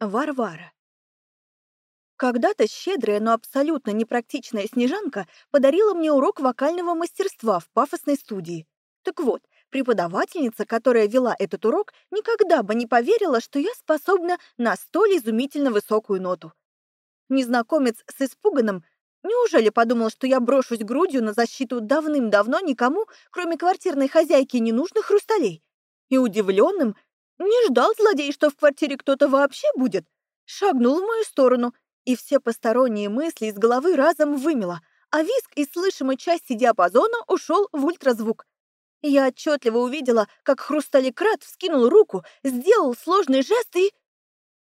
Варвара. Когда-то щедрая, но абсолютно непрактичная Снежанка подарила мне урок вокального мастерства в пафосной студии. Так вот, преподавательница, которая вела этот урок, никогда бы не поверила, что я способна на столь изумительно высокую ноту. Незнакомец с испуганным неужели подумал, что я брошусь грудью на защиту давным-давно никому, кроме квартирной хозяйки, ненужных хрусталей? И удивленным не ждал злодей, что в квартире кто-то вообще будет. Шагнул в мою сторону, и все посторонние мысли из головы разом вымело, а виск из слышимой части диапазона ушел в ультразвук. Я отчетливо увидела, как хрусталекрат вскинул руку, сделал сложный жест и...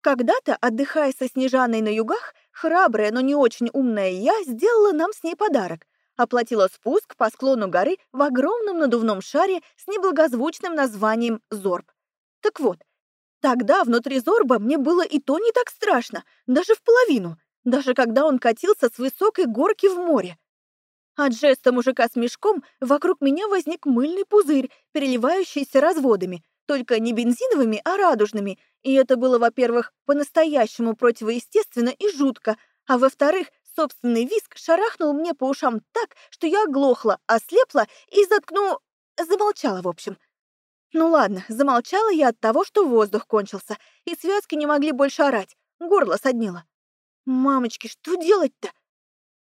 Когда-то, отдыхая со Снежаной на югах, храбрая, но не очень умная я сделала нам с ней подарок. Оплатила спуск по склону горы в огромном надувном шаре с неблагозвучным названием «Зорб». Так вот, тогда внутри Зорба мне было и то не так страшно, даже в половину, даже когда он катился с высокой горки в море. От жеста мужика с мешком вокруг меня возник мыльный пузырь, переливающийся разводами, только не бензиновыми, а радужными, и это было, во-первых, по-настоящему противоестественно и жутко, а во-вторых, собственный виск шарахнул мне по ушам так, что я оглохла, ослепла и заткну... замолчала, в общем. Ну ладно, замолчала я от того, что воздух кончился, и связки не могли больше орать, горло соднило. Мамочки, что делать-то?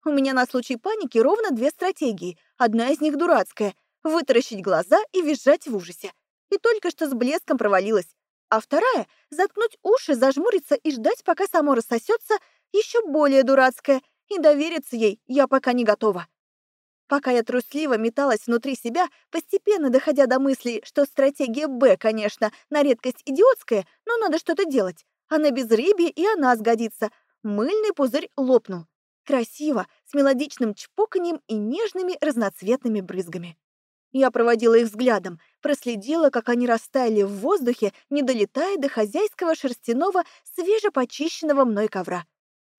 У меня на случай паники ровно две стратегии. Одна из них дурацкая — вытаращить глаза и визжать в ужасе. И только что с блеском провалилась. А вторая — заткнуть уши, зажмуриться и ждать, пока само рассосется, еще более дурацкая, и довериться ей я пока не готова. Пока я трусливо металась внутри себя, постепенно доходя до мысли, что стратегия «Б», конечно, на редкость идиотская, но надо что-то делать. А на безрыбье и она сгодится. Мыльный пузырь лопнул. Красиво, с мелодичным чпоканьем и нежными разноцветными брызгами. Я проводила их взглядом, проследила, как они растаяли в воздухе, не долетая до хозяйского шерстяного, свежепочищенного мной ковра.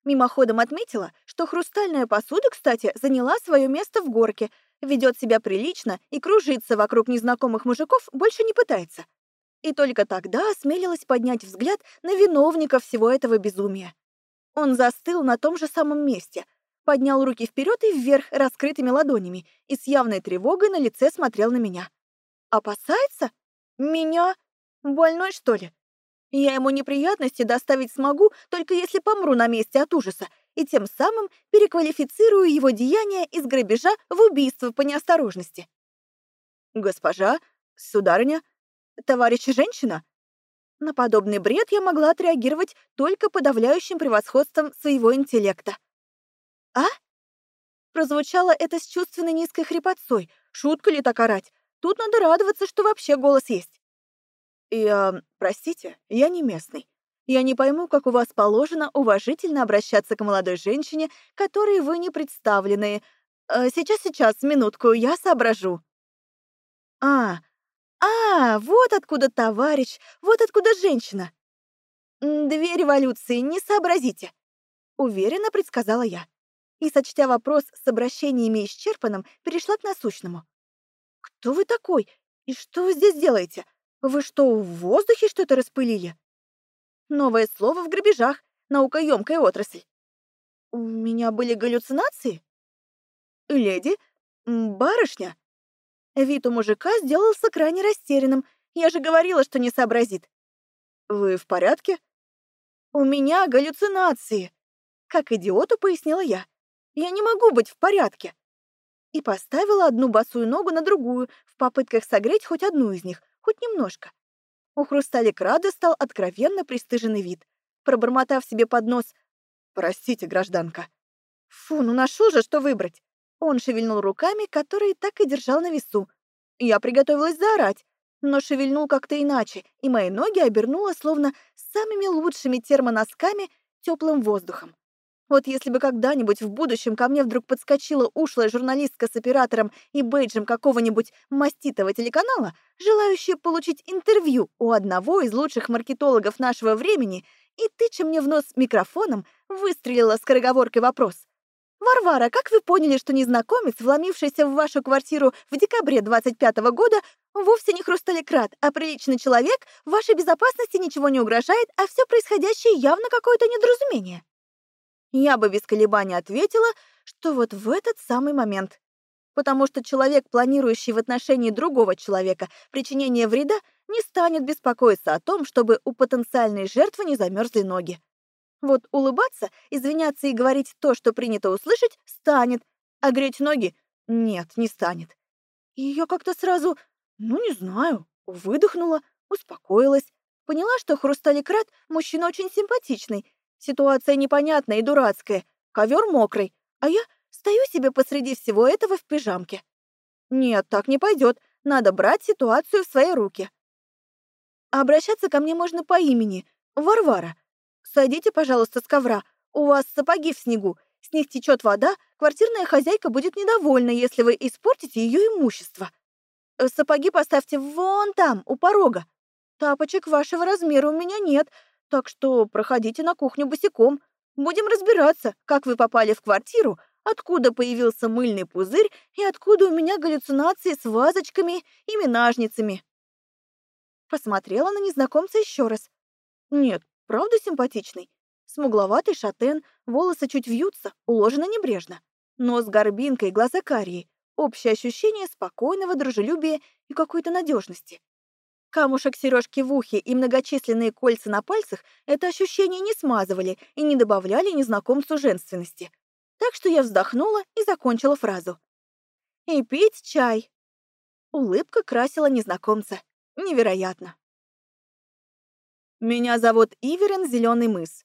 Мимоходом отметила, что хрустальная посуда, кстати, заняла свое место в горке, ведет себя прилично и кружиться вокруг незнакомых мужиков больше не пытается. И только тогда осмелилась поднять взгляд на виновника всего этого безумия. Он застыл на том же самом месте, поднял руки вперед и вверх раскрытыми ладонями и с явной тревогой на лице смотрел на меня. «Опасается? Меня? Больной, что ли? Я ему неприятности доставить смогу, только если помру на месте от ужаса, и тем самым переквалифицирую его деяние из грабежа в убийство по неосторожности. Госпожа, сударыня, товарищ женщина? На подобный бред я могла отреагировать только подавляющим превосходством своего интеллекта. «А?» Прозвучало это с чувственной низкой хрипотцой. Шутка ли так орать? Тут надо радоваться, что вообще голос есть. «Я... простите, я не местный. Я не пойму, как у вас положено уважительно обращаться к молодой женщине, которой вы не представлены. Э, минутку, я соображу». «А, а, вот откуда товарищ, вот откуда женщина». «Две революции, не сообразите», — уверенно предсказала я. И, сочтя вопрос с обращениями исчерпанным, перешла к насущному. «Кто вы такой? И что вы здесь делаете? Вы что, в воздухе что-то распылили? Новое слово в грабежах, наукоемкая отрасль. У меня были галлюцинации? Леди? Барышня? Вид у мужика сделался крайне растерянным. Я же говорила, что не сообразит. Вы в порядке? У меня галлюцинации. Как идиоту пояснила я. Я не могу быть в порядке. И поставила одну босую ногу на другую в попытках согреть хоть одну из них, хоть немножко. У Хрусталик Рада стал откровенно пристыженный вид, пробормотав себе под нос «Простите, гражданка». «Фу, ну нашел же, что выбрать!» Он шевельнул руками, которые так и держал на весу. Я приготовилась заорать, но шевельнул как-то иначе, и мои ноги обернуло словно самыми лучшими термоносками теплым воздухом. Вот если бы когда-нибудь в будущем ко мне вдруг подскочила ушлая журналистка с оператором и бейджем какого-нибудь маститого телеканала, желающая получить интервью у одного из лучших маркетологов нашего времени, и, тыча мне в нос микрофоном, выстрелила скороговоркой вопрос. Варвара, как вы поняли, что незнакомец, вломившийся в вашу квартиру в декабре 25 -го года, вовсе не хрусталекрат, а приличный человек, вашей безопасности ничего не угрожает, а все происходящее явно какое-то недоразумение? Я бы без колебаний ответила, что вот в этот самый момент. Потому что человек, планирующий в отношении другого человека причинение вреда, не станет беспокоиться о том, чтобы у потенциальной жертвы не замерзли ноги. Вот улыбаться, извиняться и говорить то, что принято услышать, станет, а греть ноги — нет, не станет. И я как-то сразу, ну, не знаю, выдохнула, успокоилась, поняла, что Хрусталикрат мужчина очень симпатичный, ситуация непонятная и дурацкая, ковер мокрый, а я стою себе посреди всего этого в пижамке. Нет, так не пойдет, надо брать ситуацию в свои руки. Обращаться ко мне можно по имени, Варвара — Сойдите, пожалуйста, с ковра. У вас сапоги в снегу. С них течет вода. Квартирная хозяйка будет недовольна, если вы испортите ее имущество. Э, сапоги поставьте вон там, у порога. Тапочек вашего размера у меня нет, так что проходите на кухню босиком. Будем разбираться, как вы попали в квартиру, откуда появился мыльный пузырь и откуда у меня галлюцинации с вазочками и минажницами. Посмотрела на незнакомца еще раз. Нет, Правда симпатичный? Смугловатый шатен, волосы чуть вьются, уложены небрежно. Нос горбинкой, глаза карие. Общее ощущение спокойного дружелюбия и какой-то надежности. Камушек сережки в ухе и многочисленные кольца на пальцах это ощущение не смазывали и не добавляли незнакомцу женственности. Так что я вздохнула и закончила фразу. «И пить чай». Улыбка красила незнакомца. Невероятно. Меня зовут Иверин Зеленый мыс.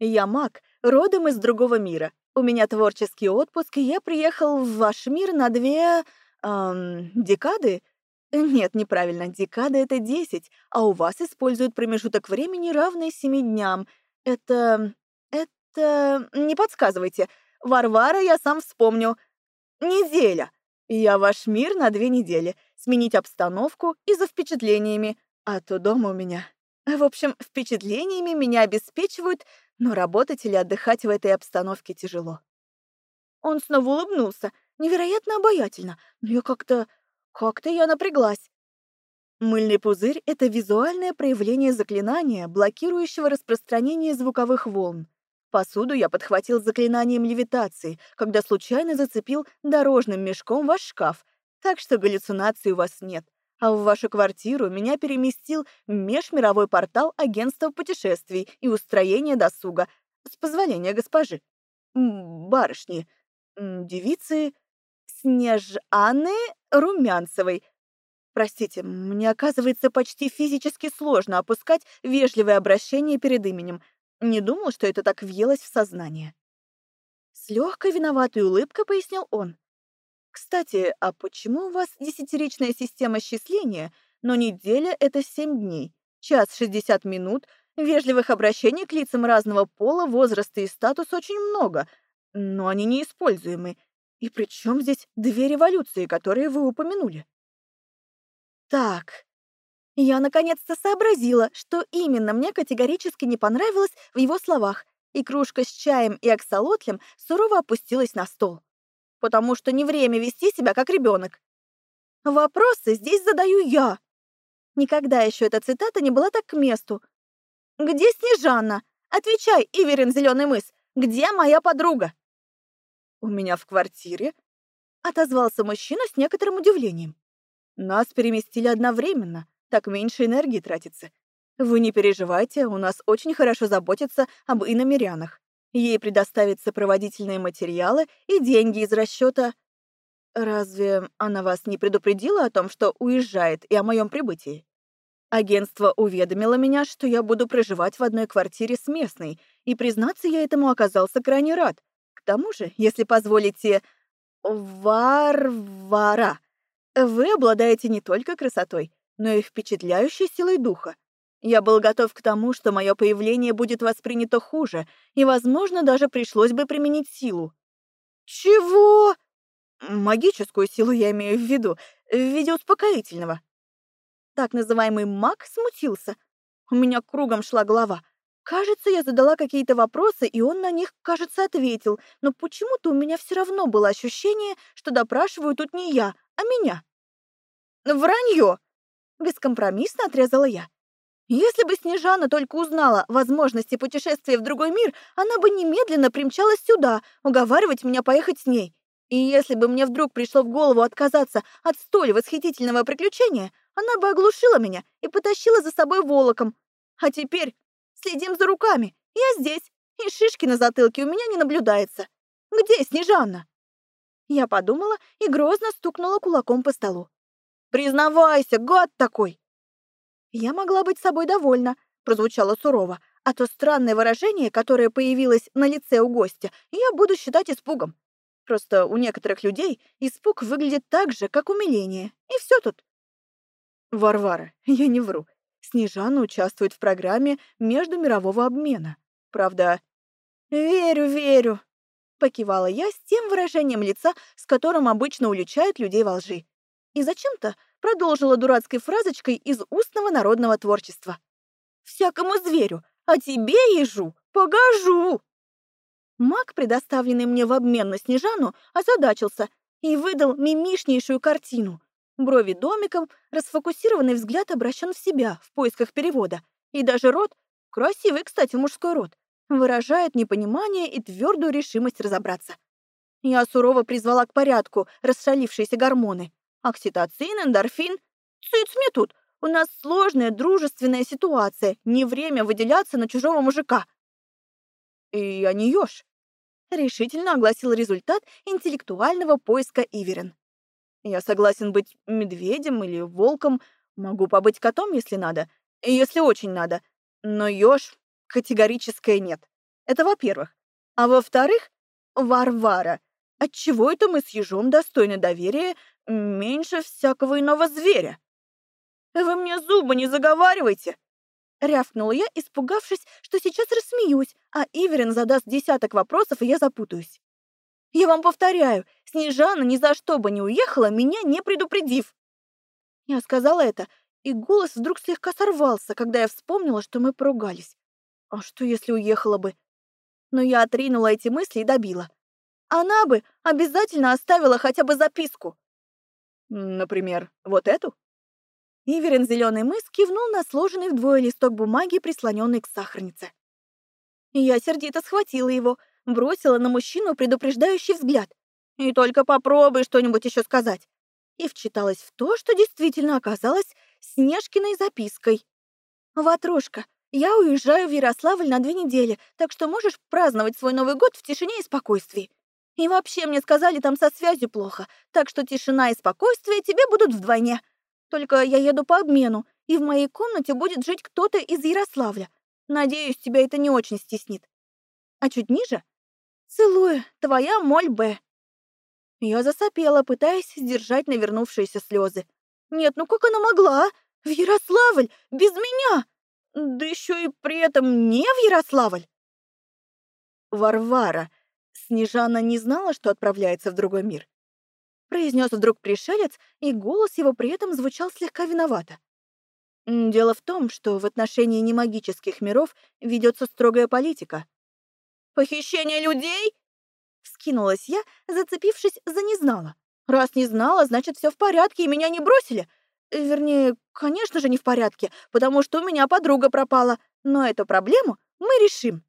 Я маг, родом из другого мира. У меня творческий отпуск, и я приехал в ваш мир на две... Эм, декады? Нет, неправильно, декада — это десять, а у вас используют промежуток времени, равный семи дням. Это... это... Не подсказывайте. Варвара я сам вспомню. Неделя. Я ваш мир на две недели. Сменить обстановку и за впечатлениями. А то дома у меня в общем, впечатлениями меня обеспечивают, но работать или отдыхать в этой обстановке тяжело. Он снова улыбнулся, невероятно обаятельно, но я как-то... как-то я напряглась. Мыльный пузырь — это визуальное проявление заклинания, блокирующего распространение звуковых волн. Посуду я подхватил заклинанием левитации, когда случайно зацепил дорожным мешком ваш шкаф, так что галлюцинаций у вас нет а в вашу квартиру меня переместил межмировой портал агентства путешествий и устроения досуга, с позволения госпожи. Барышни, девицы Снежаны Румянцевой. Простите, мне оказывается почти физически сложно опускать вежливое обращение перед именем. Не думал, что это так въелось в сознание. С легкой виноватой улыбкой пояснил он. Кстати, а почему у вас десятиричная система счисления, но неделя — это семь дней, час шестьдесят минут, вежливых обращений к лицам разного пола, возраста и статуса очень много, но они неиспользуемы. И при чем здесь две революции, которые вы упомянули? Так, я наконец-то сообразила, что именно мне категорически не понравилось в его словах, и кружка с чаем и аксолотлем сурово опустилась на стол потому что не время вести себя как ребенок. Вопросы здесь задаю я. Никогда еще эта цитата не была так к месту. «Где Снежана? Отвечай, Иверин Зеленый мыс! Где моя подруга?» «У меня в квартире», — отозвался мужчина с некоторым удивлением. «Нас переместили одновременно, так меньше энергии тратится. Вы не переживайте, у нас очень хорошо заботятся об иномерянах. Ей предоставят сопроводительные материалы и деньги из расчета. Разве она вас не предупредила о том, что уезжает и о моем прибытии? Агентство уведомило меня, что я буду проживать в одной квартире с местной, и, признаться, я этому оказался крайне рад. К тому же, если позволите, Варвара, вы обладаете не только красотой, но и впечатляющей силой духа. Я был готов к тому, что мое появление будет воспринято хуже, и, возможно, даже пришлось бы применить силу. Чего? Магическую силу я имею в виду, в виде успокоительного. Так называемый маг смутился. У меня кругом шла голова. Кажется, я задала какие-то вопросы, и он на них, кажется, ответил, но почему-то у меня все равно было ощущение, что допрашиваю тут не я, а меня. «Вранье!» — бескомпромиссно отрезала я. Если бы Снежана только узнала возможности путешествия в другой мир, она бы немедленно примчалась сюда, уговаривать меня поехать с ней. И если бы мне вдруг пришло в голову отказаться от столь восхитительного приключения, она бы оглушила меня и потащила за собой волоком. А теперь следим за руками. Я здесь, и шишки на затылке у меня не наблюдается. Где Снежана? Я подумала и грозно стукнула кулаком по столу. «Признавайся, гад такой!» Я могла быть собой довольна, прозвучало сурово, а то странное выражение, которое появилось на лице у гостя, я буду считать испугом. Просто у некоторых людей испуг выглядит так же, как умиление. И все тут. Варвара, я не вру. Снежана участвует в программе междумирового обмена. Правда, верю, верю, покивала я с тем выражением лица, с которым обычно уличают людей во лжи. И зачем-то продолжила дурацкой фразочкой из устного народного творчества. «Всякому зверю, а тебе, ежу, погожу!» Маг, предоставленный мне в обмен на Снежану, озадачился и выдал мимишнейшую картину. Брови домиком, расфокусированный взгляд обращен в себя в поисках перевода. И даже рот, красивый, кстати, мужской рот, выражает непонимание и твердую решимость разобраться. Я сурово призвала к порядку расшалившиеся гормоны. Окситоцин, эндорфин. Цыц мне тут. У нас сложная дружественная ситуация. Не время выделяться на чужого мужика. И я не ешь. Решительно огласил результат интеллектуального поиска Иверин. Я согласен быть медведем или волком, могу побыть котом, если надо, если очень надо. Но еж категорическое нет. Это во-первых. А во-вторых, Варвара. Отчего это мы с ежом достойны доверия меньше всякого иного зверя. «Вы мне зубы не заговаривайте!» Рявкнула я, испугавшись, что сейчас рассмеюсь, а Иверин задаст десяток вопросов, и я запутаюсь. «Я вам повторяю, Снежана ни за что бы не уехала, меня не предупредив!» Я сказала это, и голос вдруг слегка сорвался, когда я вспомнила, что мы поругались. А что, если уехала бы? Но я отринула эти мысли и добила. Она бы обязательно оставила хотя бы записку. Например, вот эту? Иверин зеленый мыс кивнул на сложенный вдвое листок бумаги, прислоненный к сахарнице. Я сердито схватила его, бросила на мужчину предупреждающий взгляд. И только попробуй что-нибудь еще сказать. И вчиталась в то, что действительно оказалось Снежкиной запиской. «Ватрушка, я уезжаю в Ярославль на две недели, так что можешь праздновать свой Новый год в тишине и спокойствии. И вообще мне сказали, там со связью плохо, так что тишина и спокойствие тебе будут вдвойне. Только я еду по обмену, и в моей комнате будет жить кто-то из Ярославля. Надеюсь, тебя это не очень стеснит. А чуть ниже? Целую, твоя моль. Я засопела, пытаясь сдержать навернувшиеся слезы. Нет, ну как она могла? В Ярославль? Без меня? Да еще и при этом не в Ярославль. Варвара, Снежана не знала, что отправляется в другой мир. Произнес вдруг пришелец, и голос его при этом звучал слегка виновато. Дело в том, что в отношении немагических миров ведется строгая политика. «Похищение людей?» Вскинулась я, зацепившись за «не знала». «Раз не знала, значит, все в порядке, и меня не бросили. Вернее, конечно же, не в порядке, потому что у меня подруга пропала. Но эту проблему мы решим».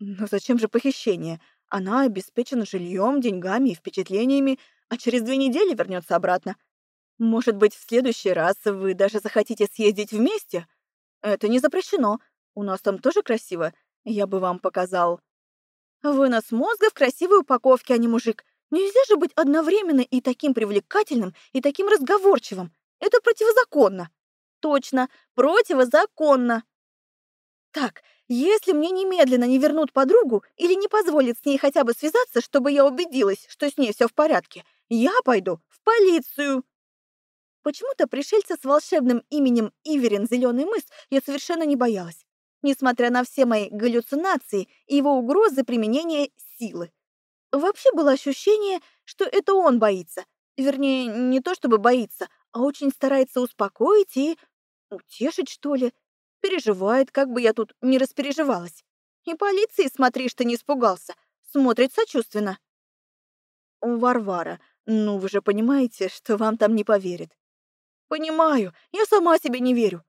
«Но зачем же похищение? Она обеспечена жильем, деньгами и впечатлениями, а через две недели вернется обратно. Может быть, в следующий раз вы даже захотите съездить вместе? Это не запрещено. У нас там тоже красиво. Я бы вам показал. Вынос мозга в красивой упаковке, а не мужик. Нельзя же быть одновременно и таким привлекательным, и таким разговорчивым. Это противозаконно. Точно, противозаконно. Так, если мне немедленно не вернут подругу или не позволят с ней хотя бы связаться, чтобы я убедилась, что с ней все в порядке, я пойду в полицию. Почему-то пришельца с волшебным именем Иверин Зеленый мыс я совершенно не боялась, несмотря на все мои галлюцинации и его угрозы применения силы. Вообще было ощущение, что это он боится. Вернее, не то чтобы боится, а очень старается успокоить и утешить, что ли. Переживает, как бы я тут не распереживалась. И полиции, смотри, что не испугался. Смотрит сочувственно. Варвара, ну вы же понимаете, что вам там не поверят. Понимаю, я сама себе не верю.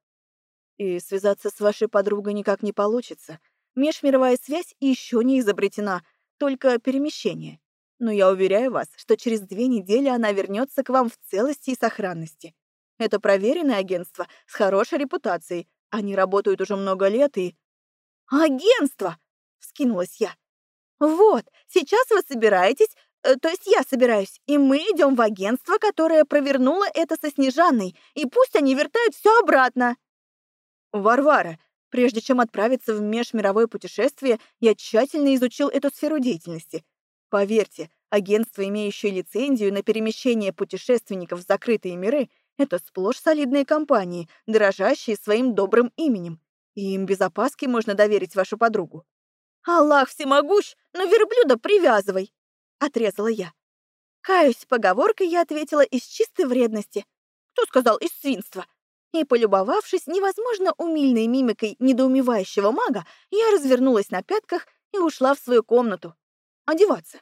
И связаться с вашей подругой никак не получится. Межмировая связь еще не изобретена, только перемещение. Но я уверяю вас, что через две недели она вернется к вам в целости и сохранности. Это проверенное агентство с хорошей репутацией. Они работают уже много лет и... «Агентство!» — вскинулась я. «Вот, сейчас вы собираетесь, э, то есть я собираюсь, и мы идем в агентство, которое провернуло это со Снежанной, и пусть они вертают все обратно». «Варвара, прежде чем отправиться в межмировое путешествие, я тщательно изучил эту сферу деятельности. Поверьте, агентство, имеющее лицензию на перемещение путешественников в закрытые миры, это сплошь солидные компании, дорожащие своим добрым именем. И им без опаски можно доверить вашу подругу. «Аллах всемогущ, но верблюда привязывай!» — отрезала я. Каюсь, поговоркой я ответила из чистой вредности. Кто сказал из свинства? И, полюбовавшись невозможно умильной мимикой недоумевающего мага, я развернулась на пятках и ушла в свою комнату. Одеваться.